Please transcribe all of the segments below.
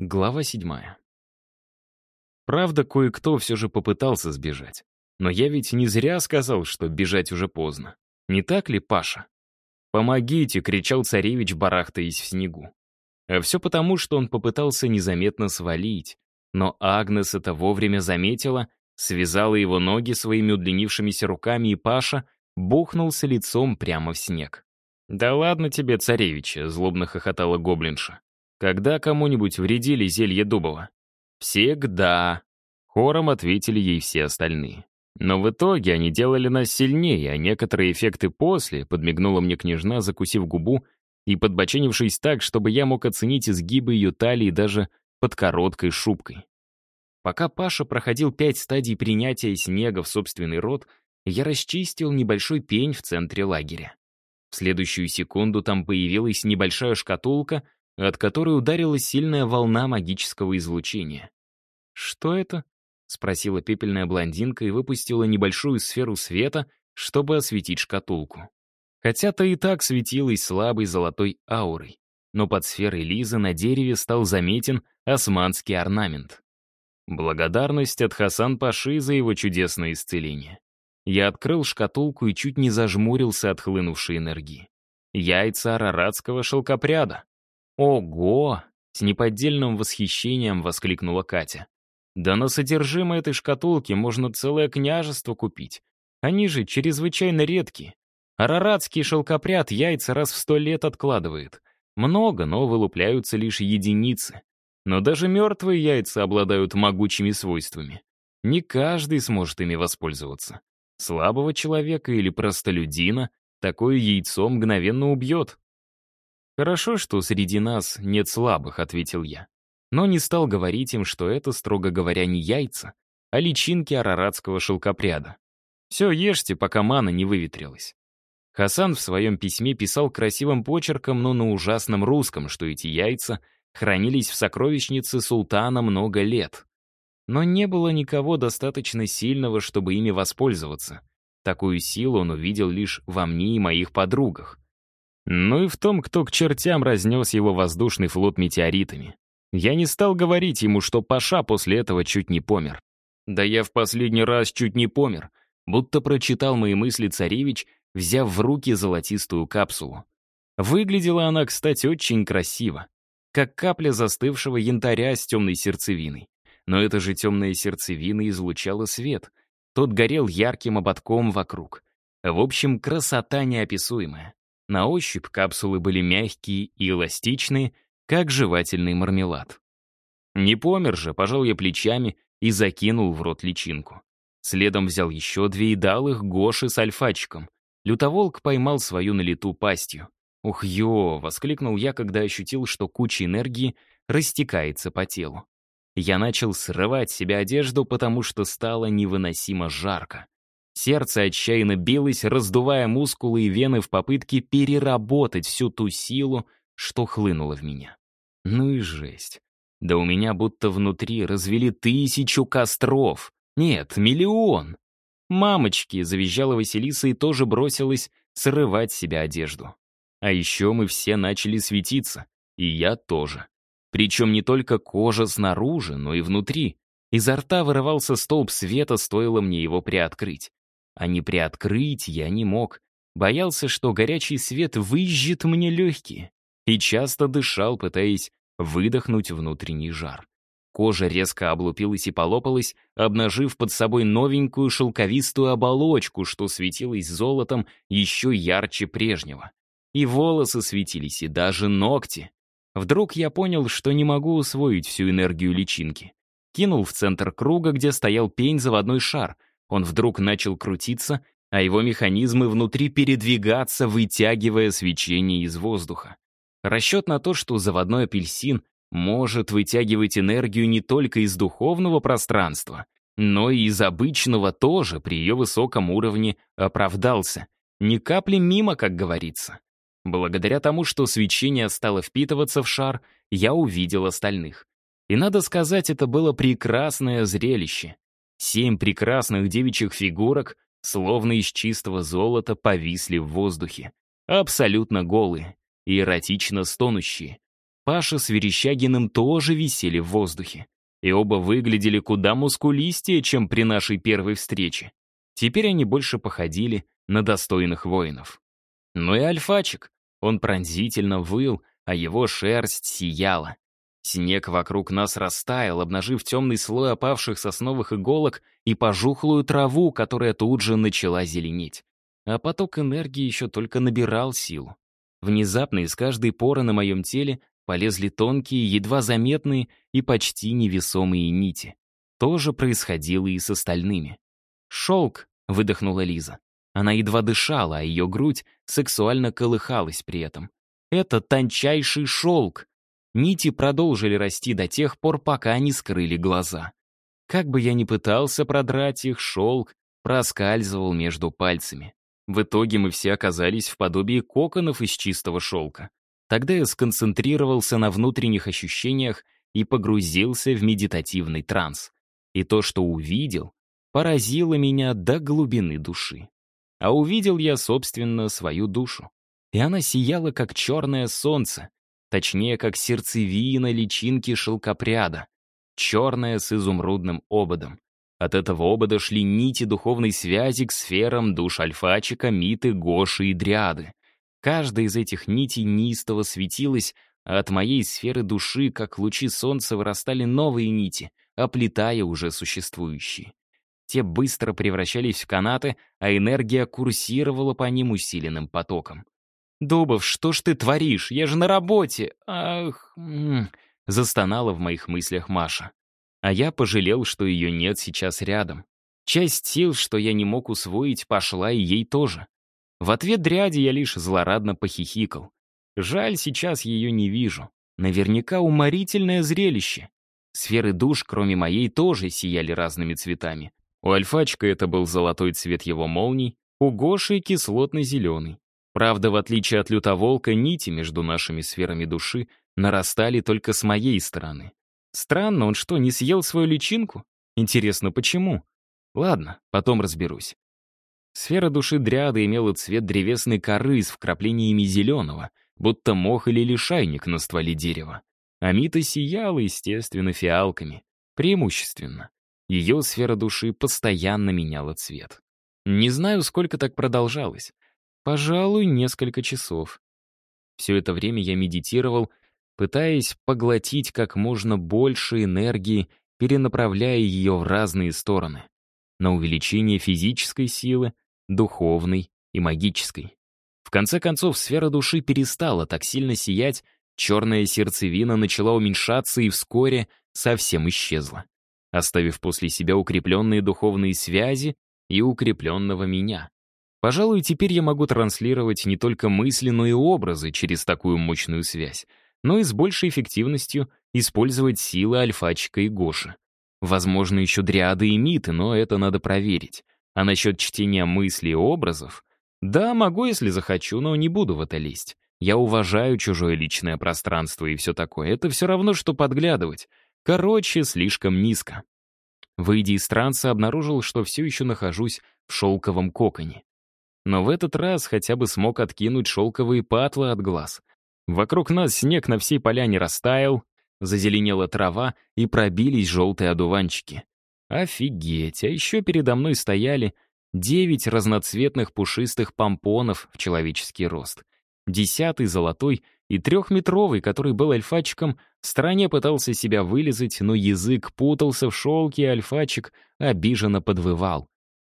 Глава седьмая. Правда, кое-кто все же попытался сбежать. Но я ведь не зря сказал, что бежать уже поздно. Не так ли, Паша? «Помогите!» — кричал царевич, барахтаясь в снегу. А все потому, что он попытался незаметно свалить. Но Агнес это вовремя заметила, связала его ноги своими удлинившимися руками, и Паша бухнулся лицом прямо в снег. «Да ладно тебе, царевич!» — злобно хохотала гоблинша. Когда кому-нибудь вредили зелье дубова? Всегда. Хором ответили ей все остальные. Но в итоге они делали нас сильнее, а некоторые эффекты после, подмигнула мне княжна, закусив губу и подбоченившись так, чтобы я мог оценить изгибы ее талии даже под короткой шубкой. Пока Паша проходил пять стадий принятия снега в собственный рот, я расчистил небольшой пень в центре лагеря. В следующую секунду там появилась небольшая шкатулка — от которой ударила сильная волна магического излучения. «Что это?» — спросила пепельная блондинка и выпустила небольшую сферу света, чтобы осветить шкатулку. Хотя-то и так светилась слабой золотой аурой, но под сферой Лизы на дереве стал заметен османский орнамент. Благодарность от Хасан Паши за его чудесное исцеление. Я открыл шкатулку и чуть не зажмурился от хлынувшей энергии. Яйца араратского шелкопряда. «Ого!» — с неподдельным восхищением воскликнула Катя. «Да на содержимое этой шкатулки можно целое княжество купить. Они же чрезвычайно редкие. Араратский шелкопряд яйца раз в сто лет откладывает. Много, но вылупляются лишь единицы. Но даже мертвые яйца обладают могучими свойствами. Не каждый сможет ими воспользоваться. Слабого человека или простолюдина такое яйцо мгновенно убьет. «Хорошо, что среди нас нет слабых», — ответил я. Но не стал говорить им, что это, строго говоря, не яйца, а личинки араратского шелкопряда. Все, ешьте, пока мана не выветрилась. Хасан в своем письме писал красивым почерком, но на ужасном русском, что эти яйца хранились в сокровищнице султана много лет. Но не было никого достаточно сильного, чтобы ими воспользоваться. Такую силу он увидел лишь во мне и моих подругах. Ну и в том, кто к чертям разнес его воздушный флот метеоритами. Я не стал говорить ему, что Паша после этого чуть не помер. Да я в последний раз чуть не помер, будто прочитал мои мысли царевич, взяв в руки золотистую капсулу. Выглядела она, кстати, очень красиво, как капля застывшего янтаря с темной сердцевиной. Но эта же темная сердцевина излучала свет. Тот горел ярким ободком вокруг. В общем, красота неописуемая. На ощупь капсулы были мягкие и эластичные, как жевательный мармелад. Не помер же, пожал я плечами и закинул в рот личинку. Следом взял еще две и дал их Гоше с альфачиком. Лютоволк поймал свою на лету пастью. «Ух, ё!» — воскликнул я, когда ощутил, что куча энергии растекается по телу. Я начал срывать себе одежду, потому что стало невыносимо жарко. Сердце отчаянно билось, раздувая мускулы и вены в попытке переработать всю ту силу, что хлынула в меня. Ну и жесть. Да у меня будто внутри развели тысячу костров. Нет, миллион. «Мамочки!» — завизжала Василиса и тоже бросилась срывать себе одежду. А еще мы все начали светиться, и я тоже. Причем не только кожа снаружи, но и внутри. Изо рта вырывался столб света, стоило мне его приоткрыть а не приоткрыть я не мог. Боялся, что горячий свет выжжет мне легкие, и часто дышал, пытаясь выдохнуть внутренний жар. Кожа резко облупилась и полопалась, обнажив под собой новенькую шелковистую оболочку, что светилась золотом еще ярче прежнего. И волосы светились, и даже ногти. Вдруг я понял, что не могу усвоить всю энергию личинки. Кинул в центр круга, где стоял пень заводной шар — он вдруг начал крутиться, а его механизмы внутри передвигаться, вытягивая свечение из воздуха. Расчет на то, что заводной апельсин может вытягивать энергию не только из духовного пространства, но и из обычного тоже при ее высоком уровне оправдался. Ни капли мимо, как говорится. Благодаря тому, что свечение стало впитываться в шар, я увидел остальных. И надо сказать, это было прекрасное зрелище. Семь прекрасных девичьих фигурок, словно из чистого золота, повисли в воздухе. Абсолютно голые и эротично стонущие. Паша с Верещагиным тоже висели в воздухе. И оба выглядели куда мускулистее, чем при нашей первой встрече. Теперь они больше походили на достойных воинов. Ну и альфачик. Он пронзительно выл, а его шерсть сияла. Снег вокруг нас растаял, обнажив темный слой опавших сосновых иголок и пожухлую траву, которая тут же начала зеленеть. А поток энергии еще только набирал силу. Внезапно из каждой поры на моем теле полезли тонкие, едва заметные и почти невесомые нити. То же происходило и с остальными. «Шелк!» — выдохнула Лиза. Она едва дышала, а ее грудь сексуально колыхалась при этом. «Это тончайший шелк!» Нити продолжили расти до тех пор, пока не скрыли глаза. Как бы я ни пытался продрать их, шелк проскальзывал между пальцами. В итоге мы все оказались в подобии коконов из чистого шелка. Тогда я сконцентрировался на внутренних ощущениях и погрузился в медитативный транс. И то, что увидел, поразило меня до глубины души. А увидел я, собственно, свою душу. И она сияла, как черное солнце, точнее, как сердцевина личинки шелкопряда, черная с изумрудным ободом. От этого обода шли нити духовной связи к сферам душ Альфачика, Миты, Гоши и Дриады. Каждая из этих нитей неистово светилась, а от моей сферы души, как лучи солнца, вырастали новые нити, оплетая уже существующие. Те быстро превращались в канаты, а энергия курсировала по ним усиленным потоком. «Дубов, что ж ты творишь? Я же на работе! Ах...» Застонала в моих мыслях Маша. А я пожалел, что ее нет сейчас рядом. Часть сил, что я не мог усвоить, пошла и ей тоже. В ответ дряди я лишь злорадно похихикал. Жаль, сейчас ее не вижу. Наверняка уморительное зрелище. Сферы душ, кроме моей, тоже сияли разными цветами. У альфачка это был золотой цвет его молний, у Гоши — кислотно-зеленый. Правда, в отличие от лютоволка, нити между нашими сферами души нарастали только с моей стороны. Странно, он что, не съел свою личинку? Интересно, почему? Ладно, потом разберусь. Сфера души дряда имела цвет древесной коры с вкраплениями зеленого, будто мох или лишайник на стволе дерева. Амита сияла, естественно, фиалками. Преимущественно. Ее сфера души постоянно меняла цвет. Не знаю, сколько так продолжалось. Пожалуй, несколько часов. Все это время я медитировал пытаясь поглотить как можно больше энергии, перенаправляя ее в разные стороны. На увеличение физической силы, духовной и магической. В конце концов, сфера души перестала так сильно сиять, черная сердцевина начала уменьшаться и вскоре совсем исчезла, оставив после себя укрепленные духовные связи и укрепленного меня. Пожалуй, теперь я могу транслировать не только мысли, но и образы через такую мощную связь, но и с большей эффективностью использовать силы альфачика и Гоши. Возможно, еще дриады и миты, но это надо проверить. А насчет чтения мыслей и образов? Да, могу, если захочу, но не буду в это лезть. Я уважаю чужое личное пространство и все такое. Это все равно, что подглядывать. Короче, слишком низко. Выйдя из транса, обнаружил, что все еще нахожусь в шелковом коконе. Но в этот раз хотя бы смог откинуть шелковые патлы от глаз. Вокруг нас снег на всей поляне растаял, зазеленела трава и пробились желтые одуванчики. Офигеть, а еще передо мной стояли девять разноцветных пушистых помпонов в человеческий рост. Десятый золотой и трехметровый, который был альфачиком, в стороне пытался себя вылезать, но язык путался в шелке, и альфачик обиженно подвывал.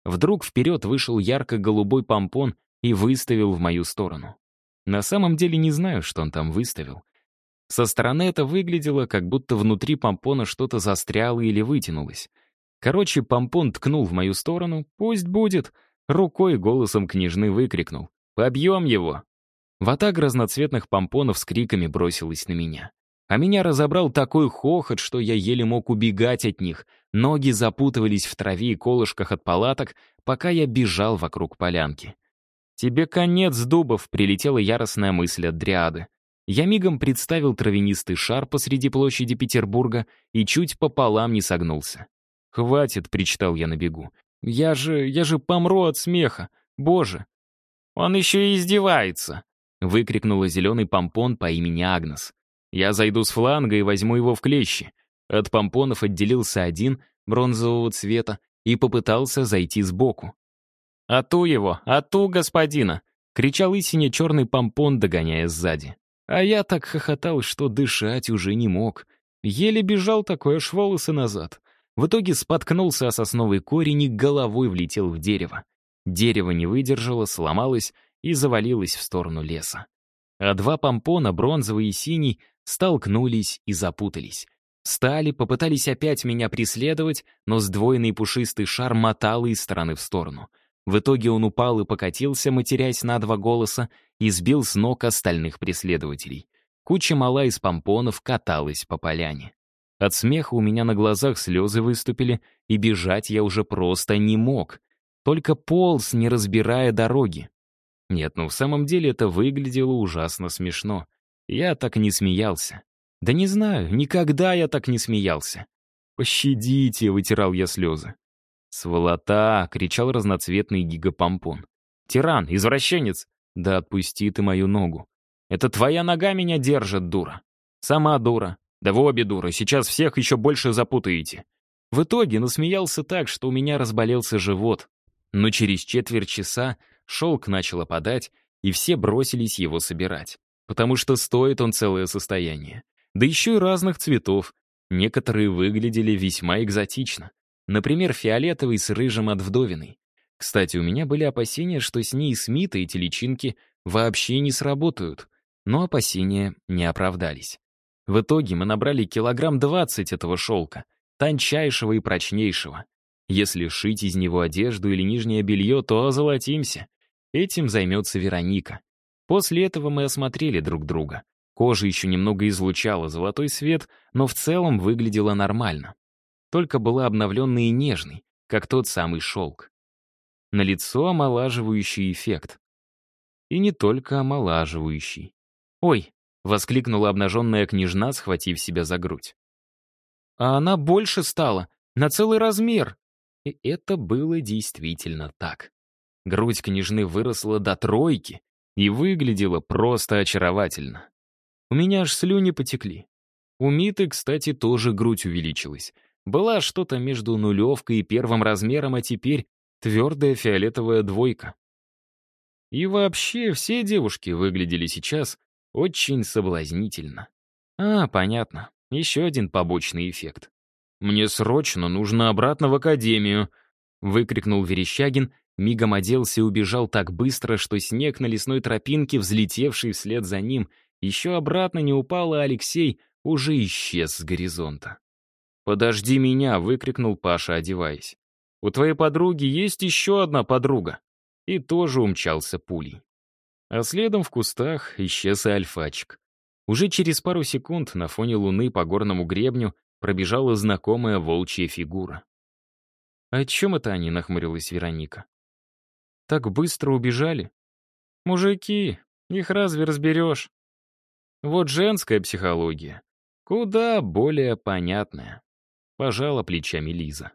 Вдруг вперед вышел ярко-голубой помпон и выставил в мою сторону. На самом деле не знаю, что он там выставил. Со стороны это выглядело, как будто внутри помпона что-то застряло или вытянулось. Короче, помпон ткнул в мою сторону, пусть будет. Рукой голосом княжны выкрикнул. «Побьем его!» Ватаг разноцветных помпонов с криками бросилась на меня. А меня разобрал такой хохот, что я еле мог убегать от них. Ноги запутывались в траве и колышках от палаток, пока я бежал вокруг полянки. «Тебе конец, Дубов!» — прилетела яростная мысль от Дриады. Я мигом представил травянистый шар посреди площади Петербурга и чуть пополам не согнулся. «Хватит!» — причитал я на бегу. «Я же... я же помру от смеха! Боже!» «Он еще и издевается!» — выкрикнула зеленый помпон по имени Агнес. Я зайду с фланга и возьму его в клещи. От помпонов отделился один, бронзового цвета, и попытался зайти сбоку. «Ату его! Ату, господина!» — кричал истине черный помпон, догоняя сзади. А я так хохотал, что дышать уже не мог. Еле бежал такой аж волосы назад. В итоге споткнулся о сосновый корень и головой влетел в дерево. Дерево не выдержало, сломалось и завалилось в сторону леса. А два помпона, бронзовый и синий, столкнулись и запутались. Стали, попытались опять меня преследовать, но сдвоенный пушистый шар мотал из стороны в сторону. В итоге он упал и покатился, матерясь на два голоса, и сбил с ног остальных преследователей. Куча мала из помпонов каталась по поляне. От смеха у меня на глазах слезы выступили, и бежать я уже просто не мог. Только полз, не разбирая дороги. Нет, ну в самом деле это выглядело ужасно смешно. Я так не смеялся. Да не знаю, никогда я так не смеялся. «Пощадите!» — вытирал я слезы. «Сволота!» — кричал разноцветный гигапомпон. «Тиран! Извращенец! Да отпусти ты мою ногу! Это твоя нога меня держит, дура! Сама дура! Да вы обе дуры, сейчас всех еще больше запутаете!» В итоге насмеялся так, что у меня разболелся живот. Но через четверть часа шелк начал опадать, и все бросились его собирать. Потому что стоит он целое состояние. Да еще и разных цветов. Некоторые выглядели весьма экзотично. Например, фиолетовый с рыжим от вдовиной. Кстати, у меня были опасения, что с ней Смита эти личинки вообще не сработают. Но опасения не оправдались. В итоге мы набрали килограмм 20 этого шелка, тончайшего и прочнейшего. Если шить из него одежду или нижнее белье, то озолотимся. Этим займется Вероника. После этого мы осмотрели друг друга. Кожа еще немного излучала золотой свет, но в целом выглядела нормально. Только была обновленной и нежной, как тот самый шелк. На лицо омолаживающий эффект. И не только омолаживающий. «Ой!» — воскликнула обнаженная княжна, схватив себя за грудь. «А она больше стала, на целый размер!» И это было действительно так. Грудь княжны выросла до тройки и выглядела просто очаровательно. У меня аж слюни потекли. У Миты, кстати, тоже грудь увеличилась. Была что-то между нулевкой и первым размером, а теперь твердая фиолетовая двойка. И вообще все девушки выглядели сейчас очень соблазнительно. А, понятно. Еще один побочный эффект. «Мне срочно нужно обратно в академию», — выкрикнул Верещагин, мигом оделся и убежал так быстро, что снег на лесной тропинке, взлетевший вслед за ним, еще обратно не упал, а Алексей уже исчез с горизонта. «Подожди меня!» — выкрикнул Паша, одеваясь. «У твоей подруги есть еще одна подруга!» И тоже умчался пулей. А следом в кустах исчез и альфачик. Уже через пару секунд на фоне луны по горному гребню пробежала знакомая волчья фигура. «А «О чем это они?» — нахмурилась Вероника. «Так быстро убежали?» «Мужики, их разве разберешь?» Вот женская психология. Куда более понятная. Пожала плечами Лиза.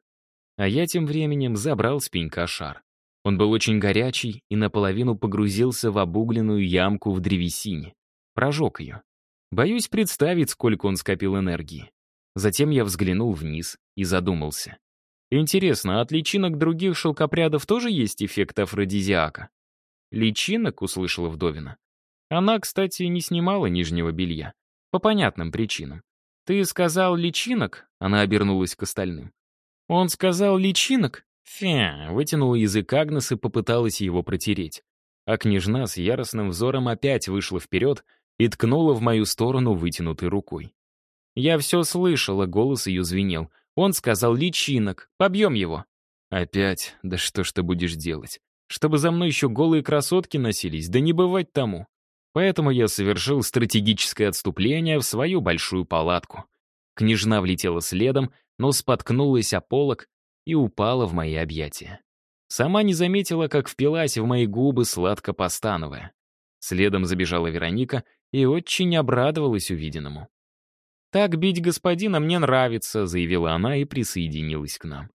А я тем временем забрал с пенька шар. Он был очень горячий и наполовину погрузился в обугленную ямку в древесине. Прожег ее. Боюсь представить, сколько он скопил энергии. Затем я взглянул вниз и задумался. Интересно, от личинок других шелкопрядов тоже есть эффект афродизиака? «Личинок?» — услышала Вдовина. Она, кстати, не снимала нижнего белья. По понятным причинам. «Ты сказал личинок?» — она обернулась к остальным. «Он сказал личинок?» Фя, вытянула язык Агнес и попыталась его протереть. А княжна с яростным взором опять вышла вперед и ткнула в мою сторону вытянутой рукой. Я все слышала, голос ее звенел. Он сказал личинок. Побьем его. Опять? Да что ж ты будешь делать? Чтобы за мной еще голые красотки носились? Да не бывать тому. Поэтому я совершил стратегическое отступление в свою большую палатку. Княжна влетела следом, но споткнулась о полок и упала в мои объятия. Сама не заметила, как впилась в мои губы, сладко постановая. Следом забежала Вероника и очень обрадовалась увиденному. «Так бить господина мне нравится», — заявила она и присоединилась к нам.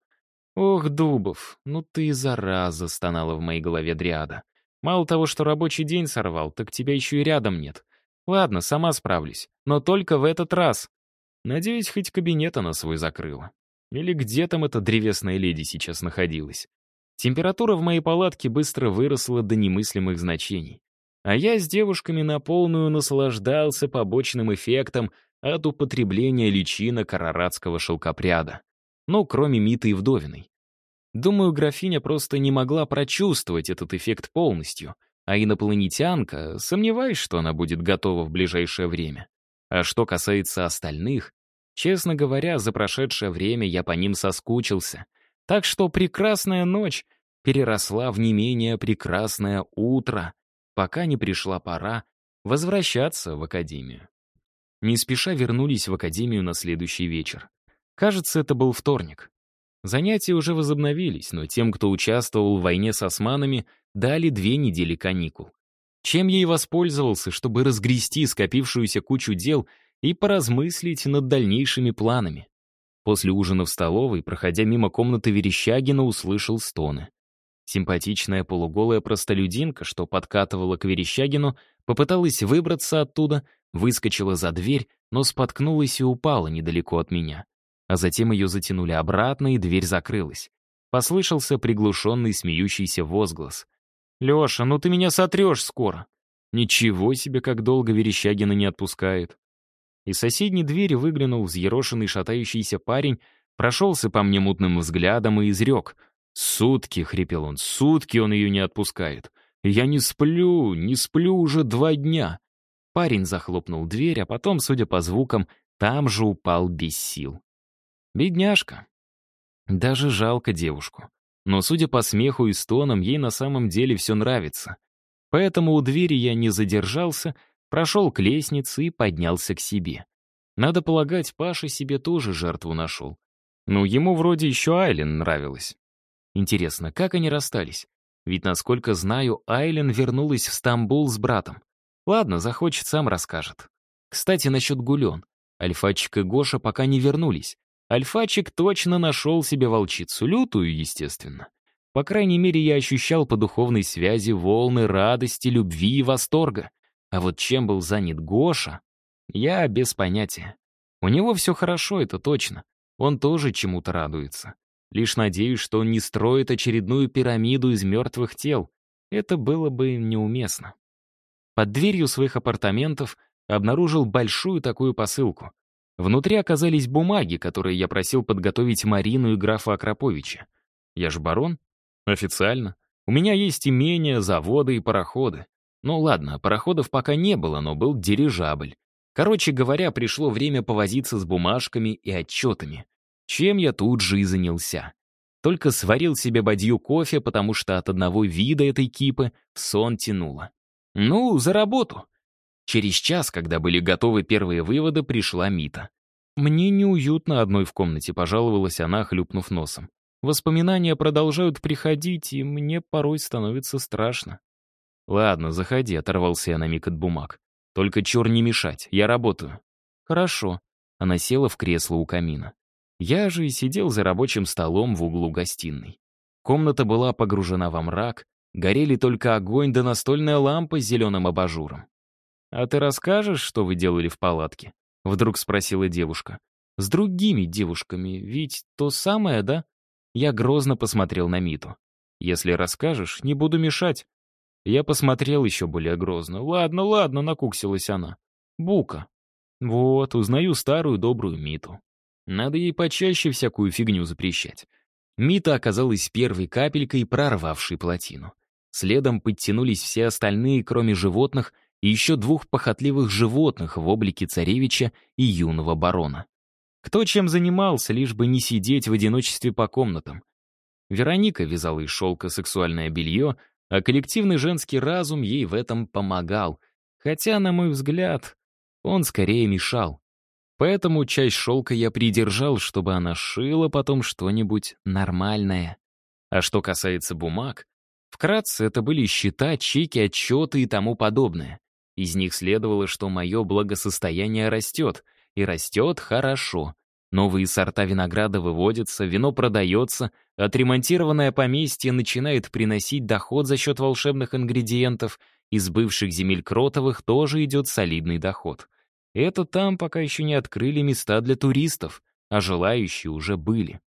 «Ох, Дубов, ну ты зараза», — стонала в моей голове Дриада. Мало того, что рабочий день сорвал, так тебя еще и рядом нет. Ладно, сама справлюсь. Но только в этот раз. Надеюсь, хоть кабинет она свой закрыла. Или где там эта древесная леди сейчас находилась. Температура в моей палатке быстро выросла до немыслимых значений. А я с девушками на полную наслаждался побочным эффектом от употребления личинок араратского шелкопряда. Ну, кроме Миты и Вдовиной. Думаю, графиня просто не могла прочувствовать этот эффект полностью, а инопланетянка, сомневаюсь, что она будет готова в ближайшее время. А что касается остальных, честно говоря, за прошедшее время я по ним соскучился. Так что прекрасная ночь переросла в не менее прекрасное утро, пока не пришла пора возвращаться в академию. Не спеша вернулись в академию на следующий вечер. Кажется, это был вторник. Занятия уже возобновились, но тем, кто участвовал в войне с османами, дали две недели каникул. Чем и воспользовался, чтобы разгрести скопившуюся кучу дел и поразмыслить над дальнейшими планами. После ужина в столовой, проходя мимо комнаты Верещагина, услышал стоны. Симпатичная полуголая простолюдинка, что подкатывала к Верещагину, попыталась выбраться оттуда, выскочила за дверь, но споткнулась и упала недалеко от меня а затем ее затянули обратно, и дверь закрылась. Послышался приглушенный смеющийся возглас. «Леша, ну ты меня сотрешь скоро!» Ничего себе, как долго Верещагина не отпускает. Из соседней двери выглянул взъерошенный шатающийся парень, прошелся по мне мутным взглядом и изрек. «Сутки», — хрипел он, — «сутки он ее не отпускает. Я не сплю, не сплю уже два дня». Парень захлопнул дверь, а потом, судя по звукам, там же упал без сил. Бедняжка. Даже жалко девушку. Но, судя по смеху и стонам, ей на самом деле все нравится. Поэтому у двери я не задержался, прошел к лестнице и поднялся к себе. Надо полагать, Паша себе тоже жертву нашел. Ну, ему вроде еще Айлен нравилась. Интересно, как они расстались? Ведь, насколько знаю, Айлен вернулась в Стамбул с братом. Ладно, захочет, сам расскажет. Кстати, насчет Гулен. Альфачик и Гоша пока не вернулись. Альфачик точно нашел себе волчицу, лютую, естественно. По крайней мере, я ощущал по духовной связи волны радости, любви и восторга. А вот чем был занят Гоша, я без понятия. У него все хорошо, это точно. Он тоже чему-то радуется. Лишь надеюсь, что он не строит очередную пирамиду из мертвых тел. Это было бы неуместно. Под дверью своих апартаментов обнаружил большую такую посылку. Внутри оказались бумаги, которые я просил подготовить Марину и графа Акроповича. Я же барон? Официально. У меня есть имения, заводы и пароходы. Ну ладно, пароходов пока не было, но был дирижабль. Короче говоря, пришло время повозиться с бумажками и отчетами. Чем я тут же и занялся. Только сварил себе бадью кофе, потому что от одного вида этой кипы в сон тянуло. Ну, за работу. Через час, когда были готовы первые выводы, пришла Мита. «Мне неуютно одной в комнате», — пожаловалась она, хлюпнув носом. «Воспоминания продолжают приходить, и мне порой становится страшно». «Ладно, заходи», — оторвался я на миг от бумаг. «Только чур не мешать, я работаю». «Хорошо». Она села в кресло у камина. Я же и сидел за рабочим столом в углу гостиной. Комната была погружена во мрак, горели только огонь да настольная лампа с зеленым абажуром. «А ты расскажешь, что вы делали в палатке?» — вдруг спросила девушка. «С другими девушками, ведь то самое, да?» Я грозно посмотрел на Миту. «Если расскажешь, не буду мешать». Я посмотрел еще более грозно. «Ладно, ладно», — накуксилась она. «Бука». Вот, узнаю старую добрую Миту. Надо ей почаще всякую фигню запрещать. Мита оказалась первой капелькой, прорвавшей плотину. Следом подтянулись все остальные, кроме животных, и еще двух похотливых животных в облике царевича и юного барона. Кто чем занимался, лишь бы не сидеть в одиночестве по комнатам. Вероника вязала из шелка сексуальное белье, а коллективный женский разум ей в этом помогал, хотя, на мой взгляд, он скорее мешал. Поэтому часть шелка я придержал, чтобы она шила потом что-нибудь нормальное. А что касается бумаг, вкратце это были счета, чеки, отчеты и тому подобное. Из них следовало, что мое благосостояние растет, и растет хорошо. Новые сорта винограда выводятся, вино продается, отремонтированное поместье начинает приносить доход за счет волшебных ингредиентов, Из бывших земель Кротовых тоже идет солидный доход. Это там пока еще не открыли места для туристов, а желающие уже были.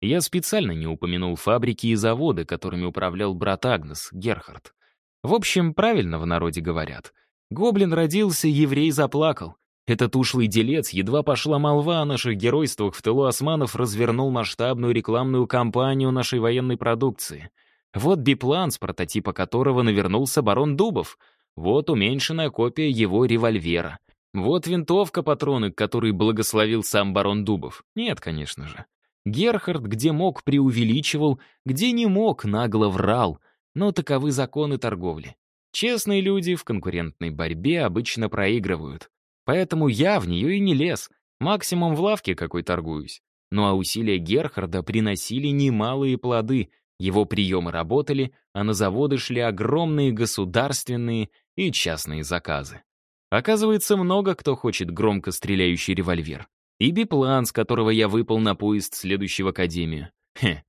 Я специально не упомянул фабрики и заводы, которыми управлял брат Агнес, Герхард. В общем, правильно в народе говорят. Гоблин родился, еврей заплакал. Этот ушлый делец, едва пошла молва о наших геройствах в тылу османов, развернул масштабную рекламную кампанию нашей военной продукции. Вот биплан, с прототипа которого навернулся барон Дубов. Вот уменьшенная копия его револьвера. Вот винтовка, патроны, которые благословил сам барон Дубов. Нет, конечно же. Герхард где мог преувеличивал, где не мог нагло врал. Но таковы законы торговли. Честные люди в конкурентной борьбе обычно проигрывают. Поэтому я в нее и не лез. Максимум в лавке какой торгуюсь. Ну а усилия Герхарда приносили немалые плоды. Его приемы работали, а на заводы шли огромные государственные и частные заказы. Оказывается, много кто хочет громко стреляющий револьвер. И биплан, с которого я выпал на поезд, следующий в академию. Хе.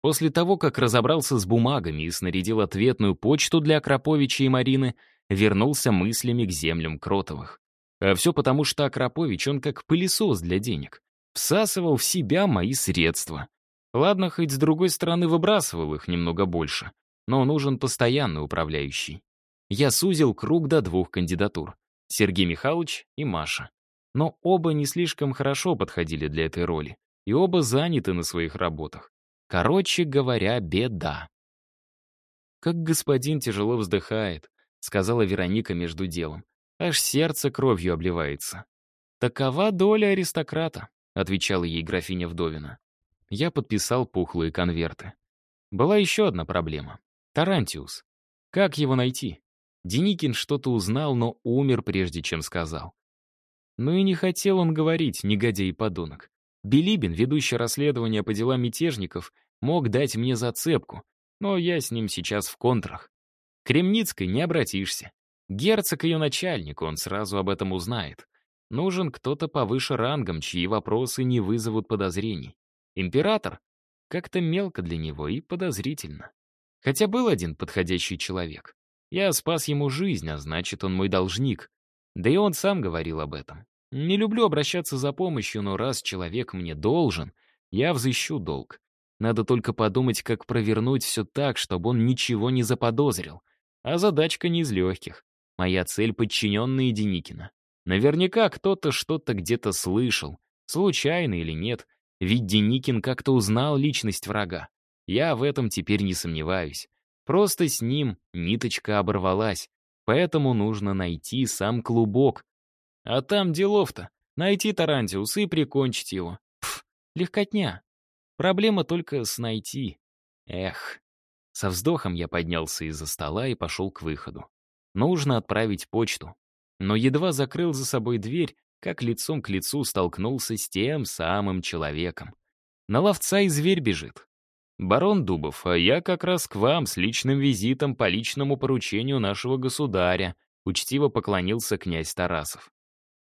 После того, как разобрался с бумагами и снарядил ответную почту для Акроповича и Марины, вернулся мыслями к землям Кротовых. А все потому, что Акропович, он как пылесос для денег. Всасывал в себя мои средства. Ладно, хоть с другой стороны выбрасывал их немного больше, но нужен постоянный управляющий. Я сузил круг до двух кандидатур — Сергей Михайлович и Маша. Но оба не слишком хорошо подходили для этой роли, и оба заняты на своих работах. Короче говоря, беда. «Как господин тяжело вздыхает», — сказала Вероника между делом. Аж сердце кровью обливается. «Такова доля аристократа», — отвечала ей графиня Вдовина. Я подписал пухлые конверты. Была еще одна проблема. Тарантиус. Как его найти? Деникин что-то узнал, но умер, прежде чем сказал. Ну и не хотел он говорить, негодяй и подонок. Билибин, ведущий расследование по делам мятежников, мог дать мне зацепку, но я с ним сейчас в контрах. Кремницкой не обратишься. Герцог ее начальник, он сразу об этом узнает. Нужен кто-то повыше рангом, чьи вопросы не вызовут подозрений. Император? Как-то мелко для него и подозрительно. Хотя был один подходящий человек. Я спас ему жизнь, а значит, он мой должник. Да и он сам говорил об этом. Не люблю обращаться за помощью, но раз человек мне должен, я взыщу долг. Надо только подумать, как провернуть все так, чтобы он ничего не заподозрил. А задачка не из легких. Моя цель — подчиненные Деникина. Наверняка кто-то что-то где-то слышал, случайно или нет, ведь Деникин как-то узнал личность врага. Я в этом теперь не сомневаюсь. Просто с ним ниточка оборвалась, поэтому нужно найти сам клубок. А там делов-то. Найти Тарантиус и прикончить его. Пф, легкотня. Проблема только с найти. Эх. Со вздохом я поднялся из-за стола и пошел к выходу. Нужно отправить почту. Но едва закрыл за собой дверь, как лицом к лицу столкнулся с тем самым человеком. На ловца и зверь бежит. «Барон Дубов, а я как раз к вам с личным визитом по личному поручению нашего государя», учтиво поклонился князь Тарасов.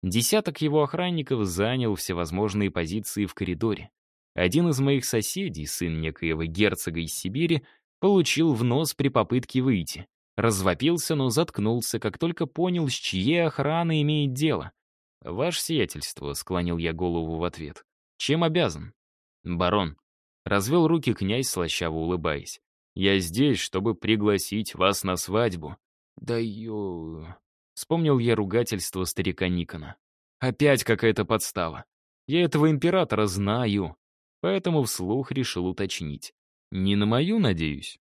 Десяток его охранников занял всевозможные позиции в коридоре. Один из моих соседей, сын некоего герцога из Сибири, получил в нос при попытке выйти. Развопился, но заткнулся, как только понял, с чьей охраной имеет дело. «Ваше сиятельство», — склонил я голову в ответ. «Чем обязан?» «Барон». Развел руки князь, слащаво улыбаясь. «Я здесь, чтобы пригласить вас на свадьбу». «Да ё...» Вспомнил я ругательство старика Никона. «Опять какая-то подстава. Я этого императора знаю». Поэтому вслух решил уточнить. «Не на мою, надеюсь?»